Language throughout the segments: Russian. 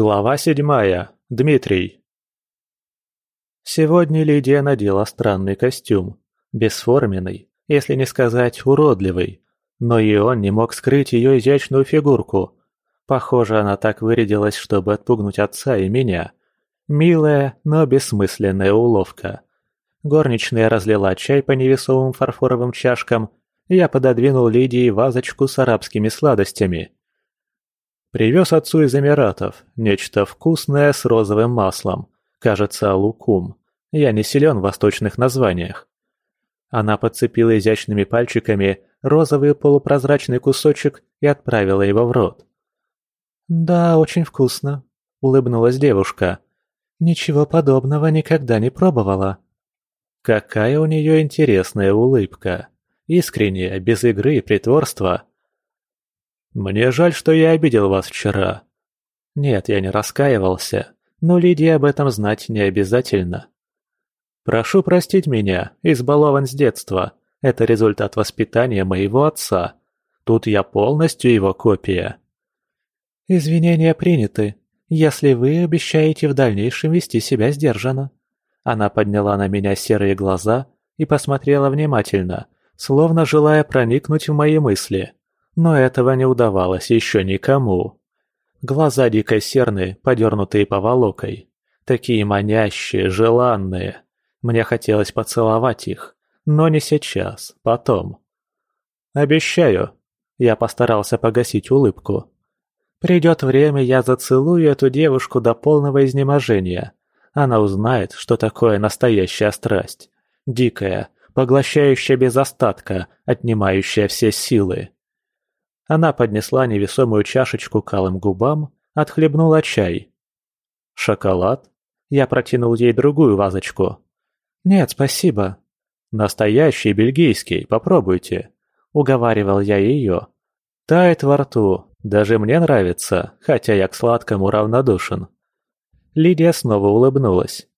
Глава седьмая. Дмитрий. Сегодня Лидия надела странный костюм. Бесформенный, если не сказать уродливый. Но и он не мог скрыть ее изящную фигурку. Похоже, она так вырядилась, чтобы отпугнуть отца и меня. Милая, но бессмысленная уловка. Горничная разлила чай по невесомым фарфоровым чашкам, я пододвинул Лидии вазочку с арабскими сладостями. Привез отцу из Эмиратов нечто вкусное с розовым маслом, кажется, лукум. Я не силен в восточных названиях. Она подцепила изящными пальчиками розовый полупрозрачный кусочек и отправила его в рот. «Да, очень вкусно», — улыбнулась девушка. «Ничего подобного никогда не пробовала». Какая у нее интересная улыбка. Искренняя, без игры и притворства. «Мне жаль, что я обидел вас вчера». Нет, я не раскаивался, но Лидии об этом знать не обязательно. «Прошу простить меня, избалован с детства. Это результат воспитания моего отца. Тут я полностью его копия». «Извинения приняты, если вы обещаете в дальнейшем вести себя сдержанно». Она подняла на меня серые глаза и посмотрела внимательно, словно желая проникнуть в мои мысли. Но этого не удавалось еще никому. Глаза дико серные, подернутые поволокой. Такие манящие, желанные. Мне хотелось поцеловать их. Но не сейчас, потом. «Обещаю». Я постарался погасить улыбку. «Придет время, я зацелую эту девушку до полного изнеможения. Она узнает, что такое настоящая страсть. Дикая, поглощающая без остатка, отнимающая все силы. Она поднесла невесомую чашечку к алым губам, отхлебнула чай. «Шоколад?» Я протянул ей другую вазочку. «Нет, спасибо». «Настоящий бельгийский, попробуйте», — уговаривал я ее. «Тает во рту, даже мне нравится, хотя я к сладкому равнодушен». Лидия снова улыбнулась.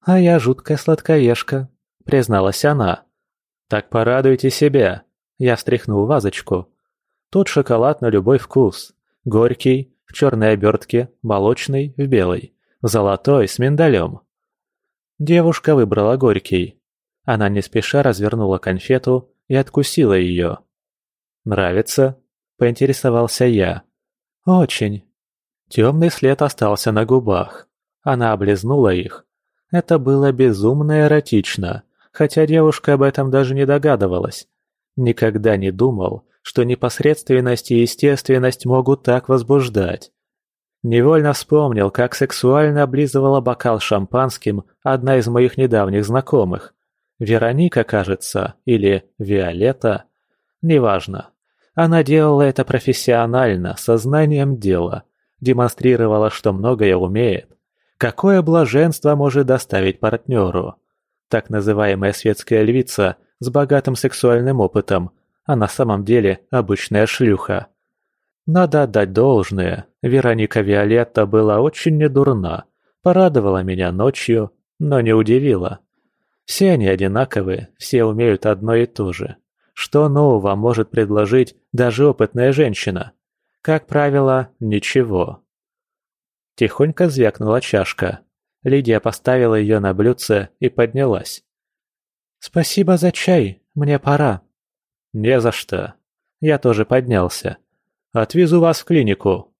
«А я жуткая сладкоежка», — призналась она. «Так порадуйте себя», — я встряхнул вазочку. «Тут шоколад на любой вкус. Горький, в черной обертке, молочный, в белой, золотой, с миндалем». Девушка выбрала горький. Она не спеша развернула конфету и откусила ее. «Нравится?» – поинтересовался я. «Очень». Темный след остался на губах. Она облизнула их. Это было безумно эротично, хотя девушка об этом даже не догадывалась. Никогда не думал, что непосредственность и естественность могут так возбуждать. Невольно вспомнил, как сексуально облизывала бокал шампанским одна из моих недавних знакомых. Вероника, кажется, или Виолетта. Неважно. Она делала это профессионально, сознанием дела. Демонстрировала, что многое умеет. Какое блаженство может доставить партнеру? Так называемая светская львица с богатым сексуальным опытом, а на самом деле обычная шлюха. Надо отдать должное, Вероника Виолетта была очень недурна, порадовала меня ночью, но не удивила. Все они одинаковы, все умеют одно и то же. Что нового может предложить даже опытная женщина? Как правило, ничего. Тихонько звякнула чашка. Лидия поставила ее на блюдце и поднялась. «Спасибо за чай, мне пора». «Не за что». Я тоже поднялся. «Отвезу вас в клинику».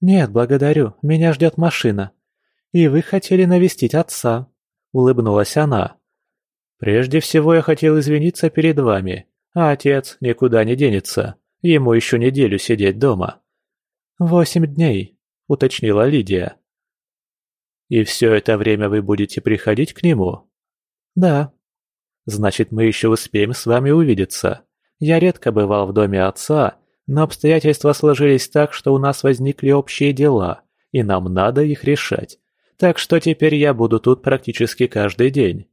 «Нет, благодарю, меня ждет машина. И вы хотели навестить отца», — улыбнулась она. «Прежде всего я хотел извиниться перед вами, а отец никуда не денется, ему еще неделю сидеть дома». «Восемь дней», — уточнила Лидия. «И все это время вы будете приходить к нему?» «Да». «Значит, мы еще успеем с вами увидеться. Я редко бывал в доме отца, но обстоятельства сложились так, что у нас возникли общие дела, и нам надо их решать. Так что теперь я буду тут практически каждый день».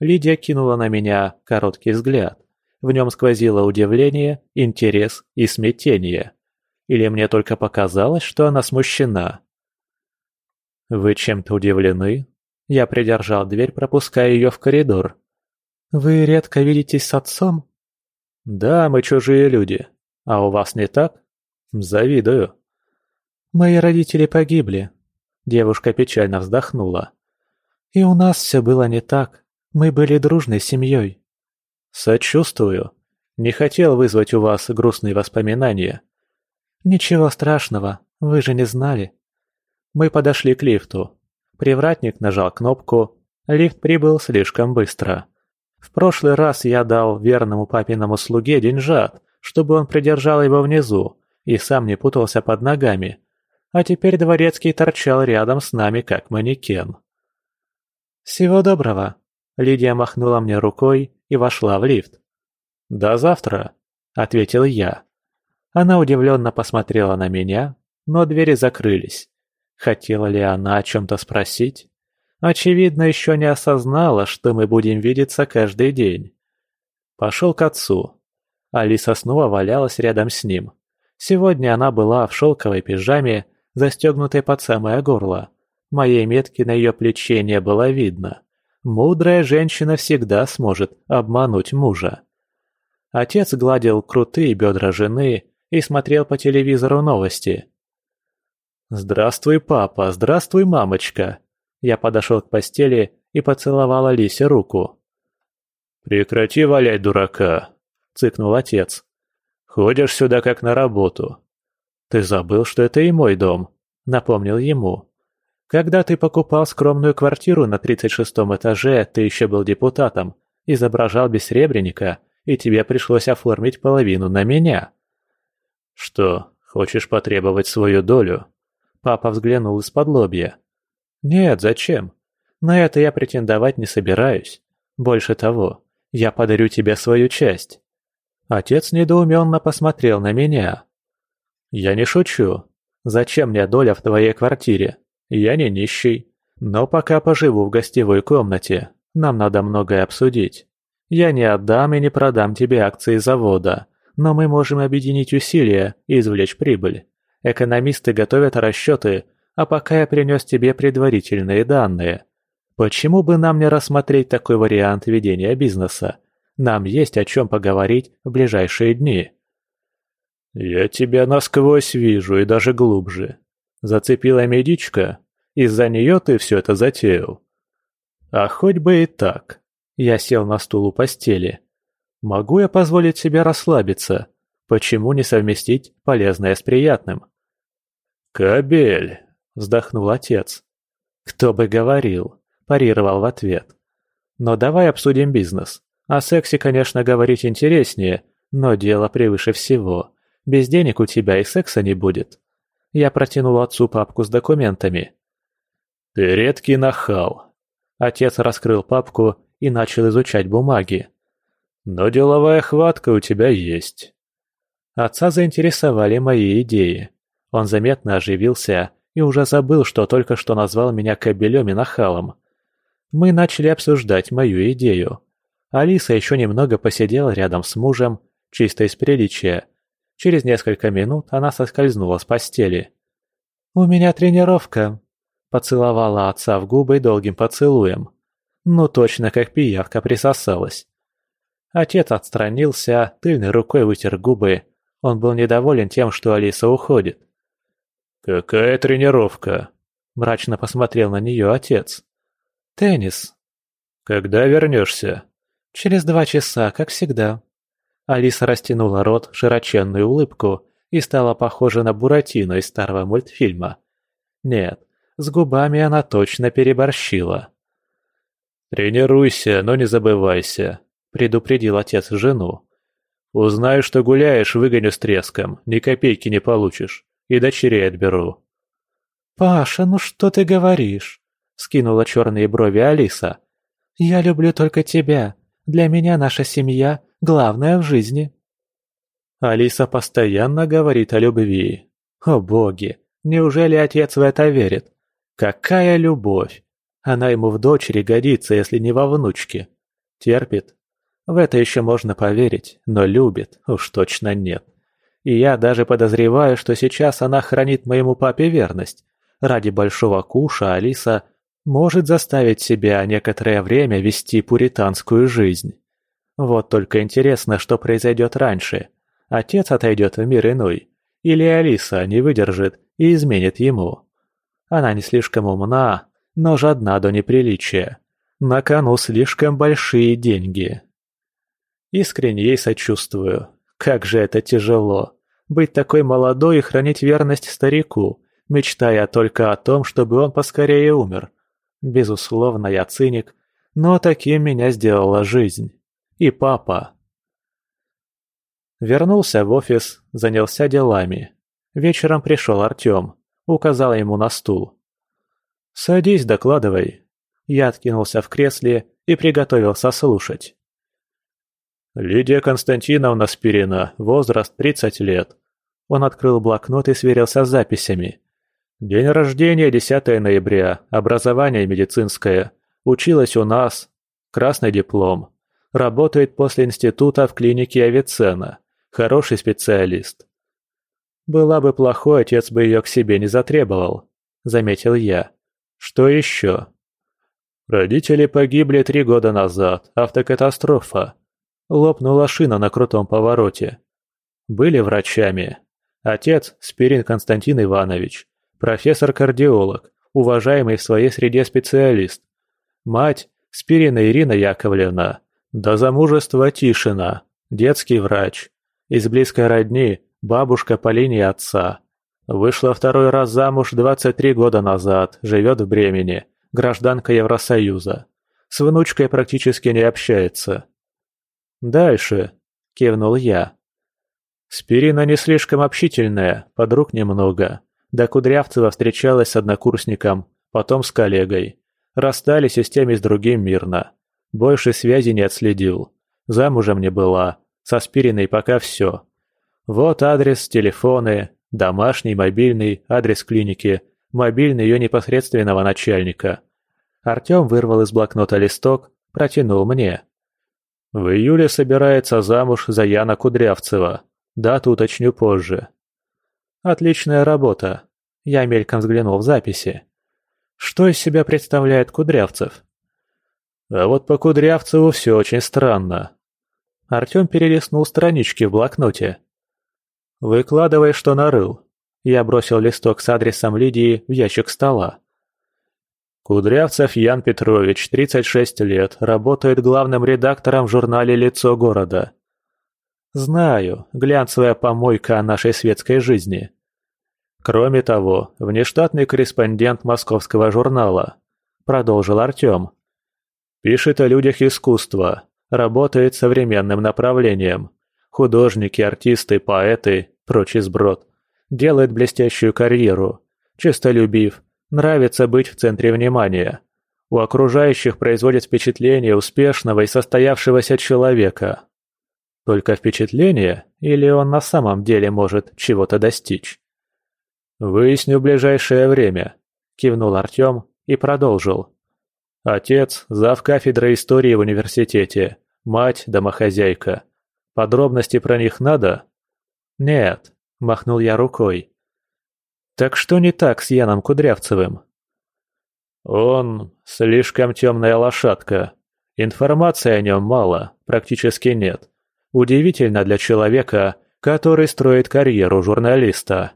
Лидия кинула на меня короткий взгляд. В нем сквозило удивление, интерес и смятение. Или мне только показалось, что она смущена? «Вы чем-то удивлены?» Я придержал дверь, пропуская ее в коридор. «Вы редко видитесь с отцом?» «Да, мы чужие люди. А у вас не так?» «Завидую». Мои родители погибли. Девушка печально вздохнула. И у нас все было не так. Мы были дружной семьей. Сочувствую. Не хотел вызвать у вас грустные воспоминания. Ничего страшного, вы же не знали. Мы подошли к лифту. Привратник нажал кнопку. Лифт прибыл слишком быстро. В прошлый раз я дал верному папиному слуге деньжат, чтобы он придержал его внизу и сам не путался под ногами. А теперь дворецкий торчал рядом с нами, как манекен. «Всего доброго!» Лидия махнула мне рукой и вошла в лифт. «До завтра!» – ответил я. Она удивленно посмотрела на меня, но двери закрылись. Хотела ли она о чем-то спросить? Очевидно, еще не осознала, что мы будем видеться каждый день. Пошел к отцу. Алиса снова валялась рядом с ним. Сегодня она была в шелковой пижаме, застегнутой под самое горло. Моей метки на ее плече не было видно. Мудрая женщина всегда сможет обмануть мужа. Отец гладил крутые бедра жены и смотрел по телевизору новости. «Здравствуй, папа, здравствуй, мамочка!» Я подошел к постели и поцеловал Алисе руку. «Прекрати валять дурака!» – цыкнул отец. «Ходишь сюда как на работу». «Ты забыл, что это и мой дом», – напомнил ему. «Когда ты покупал скромную квартиру на 36 этаже, ты еще был депутатом, изображал бессребреника, и тебе пришлось оформить половину на меня». «Что, хочешь потребовать свою долю?» Папа взглянул из-под лобья. «Нет, зачем? На это я претендовать не собираюсь. Больше того, я подарю тебе свою часть». Отец недоуменно посмотрел на меня. «Я не шучу. Зачем мне доля в твоей квартире? Я не нищий. Но пока поживу в гостевой комнате. Нам надо многое обсудить. Я не отдам и не продам тебе акции завода, но мы можем объединить усилия и извлечь прибыль. Экономисты готовят расчеты, а пока я принес тебе предварительные данные. Почему бы нам не рассмотреть такой вариант ведения бизнеса? Нам есть о чем поговорить в ближайшие дни. «Я тебя насквозь вижу и даже глубже. Зацепила медичка? Из-за нее ты все это затеял?» «А хоть бы и так». Я сел на стул у постели. «Могу я позволить себе расслабиться? Почему не совместить полезное с приятным?» «Кабель!» – вздохнул отец. «Кто бы говорил!» – парировал в ответ. «Но давай обсудим бизнес. О сексе, конечно, говорить интереснее, но дело превыше всего. Без денег у тебя и секса не будет». Я протянул отцу папку с документами. «Ты редкий нахал». Отец раскрыл папку и начал изучать бумаги. «Но деловая хватка у тебя есть». Отца заинтересовали мои идеи. Он заметно оживился и уже забыл, что только что назвал меня кобелем и нахалом. Мы начали обсуждать мою идею. Алиса еще немного посидела рядом с мужем, чисто из приличия. Через несколько минут она соскользнула с постели. «У меня тренировка», – поцеловала отца в губы долгим поцелуем. Ну точно как пиявка присосалась. Отец отстранился, тыльной рукой вытер губы. Он был недоволен тем, что Алиса уходит. «Какая тренировка?» – мрачно посмотрел на нее отец. «Теннис». «Когда вернешься?» «Через два часа, как всегда». Алиса растянула рот широченную улыбку и стала похожа на Буратино из старого мультфильма. Нет, с губами она точно переборщила. «Тренируйся, но не забывайся», – предупредил отец жену. «Узнаю, что гуляешь, выгоню с треском, ни копейки не получишь и дочерей отберу». «Паша, ну что ты говоришь?» — скинула черные брови Алиса. «Я люблю только тебя. Для меня наша семья — главное в жизни». Алиса постоянно говорит о любви. О боги, неужели отец в это верит? Какая любовь! Она ему в дочери годится, если не во внучке. Терпит? В это еще можно поверить, но любит уж точно нет. И я даже подозреваю, что сейчас она хранит моему папе верность. Ради большого куша Алиса может заставить себя некоторое время вести пуританскую жизнь. Вот только интересно, что произойдет раньше. Отец отойдет в мир иной. Или Алиса не выдержит и изменит ему. Она не слишком умна, но жадна до неприличия. На кону слишком большие деньги. Искренне ей сочувствую. Как же это тяжело. Быть такой молодой и хранить верность старику, мечтая только о том, чтобы он поскорее умер. Безусловно, я циник, но таким меня сделала жизнь. И папа. Вернулся в офис, занялся делами. Вечером пришел Артем, указал ему на стул. «Садись, докладывай». Я откинулся в кресле и приготовился слушать. «Лидия Константиновна Спирина, возраст 30 лет». Он открыл блокнот и сверился с записями. День рождения 10 ноября, образование медицинское. Училась у нас. Красный диплом. Работает после института в клинике Авиценна. Хороший специалист. Была бы плохой, отец бы ее к себе не затребовал, заметил я. Что еще? Родители погибли три года назад. Автокатастрофа. Лопнула шина на крутом повороте. Были врачами. Отец – Спирин Константин Иванович, профессор-кардиолог, уважаемый в своей среде специалист. Мать – Спирина Ирина Яковлевна, до замужества Тишина, детский врач. Из близкой родни – бабушка по линии отца. Вышла второй раз замуж 23 года назад, живет в Бремени, гражданка Евросоюза. С внучкой практически не общается. «Дальше», – кивнул я. Спирина не слишком общительная, подруг немного. До Кудрявцева встречалась с однокурсником, потом с коллегой. Расстались и с тем и с другим мирно. Больше связи не отследил. Замужем не была. Со Спириной пока все. Вот адрес, телефоны, домашний, мобильный, адрес клиники, мобильный ее непосредственного начальника. Артем вырвал из блокнота листок, протянул мне. В июле собирается замуж за Яна Кудрявцева. Дату уточню позже. Отличная работа. Я мельком взглянул в записи. Что из себя представляет Кудрявцев? А вот по Кудрявцеву все очень странно. Артем перелистнул странички в блокноте. «Выкладывай, что нарыл». Я бросил листок с адресом Лидии в ящик стола. Кудрявцев Ян Петрович, 36 лет, работает главным редактором в журнале «Лицо города». Знаю, глянцевая помойка о нашей светской жизни. Кроме того, внештатный корреспондент московского журнала, продолжил Артем. Пишет о людях искусства, работает современным направлением. Художники, артисты, поэты, прочий сброд. Делает блестящую карьеру. Честолюбив, Нравится быть в центре внимания. У окружающих производит впечатление успешного и состоявшегося человека. Только впечатление, или он на самом деле может чего-то достичь? «Выясню в ближайшее время», – кивнул Артем и продолжил. «Отец – зав. кафедры истории в университете, мать – домохозяйка. Подробности про них надо?» «Нет», – махнул я рукой. Так что не так с Яном Кудрявцевым? Он слишком темная лошадка. Информации о нем мало, практически нет. Удивительно для человека, который строит карьеру журналиста.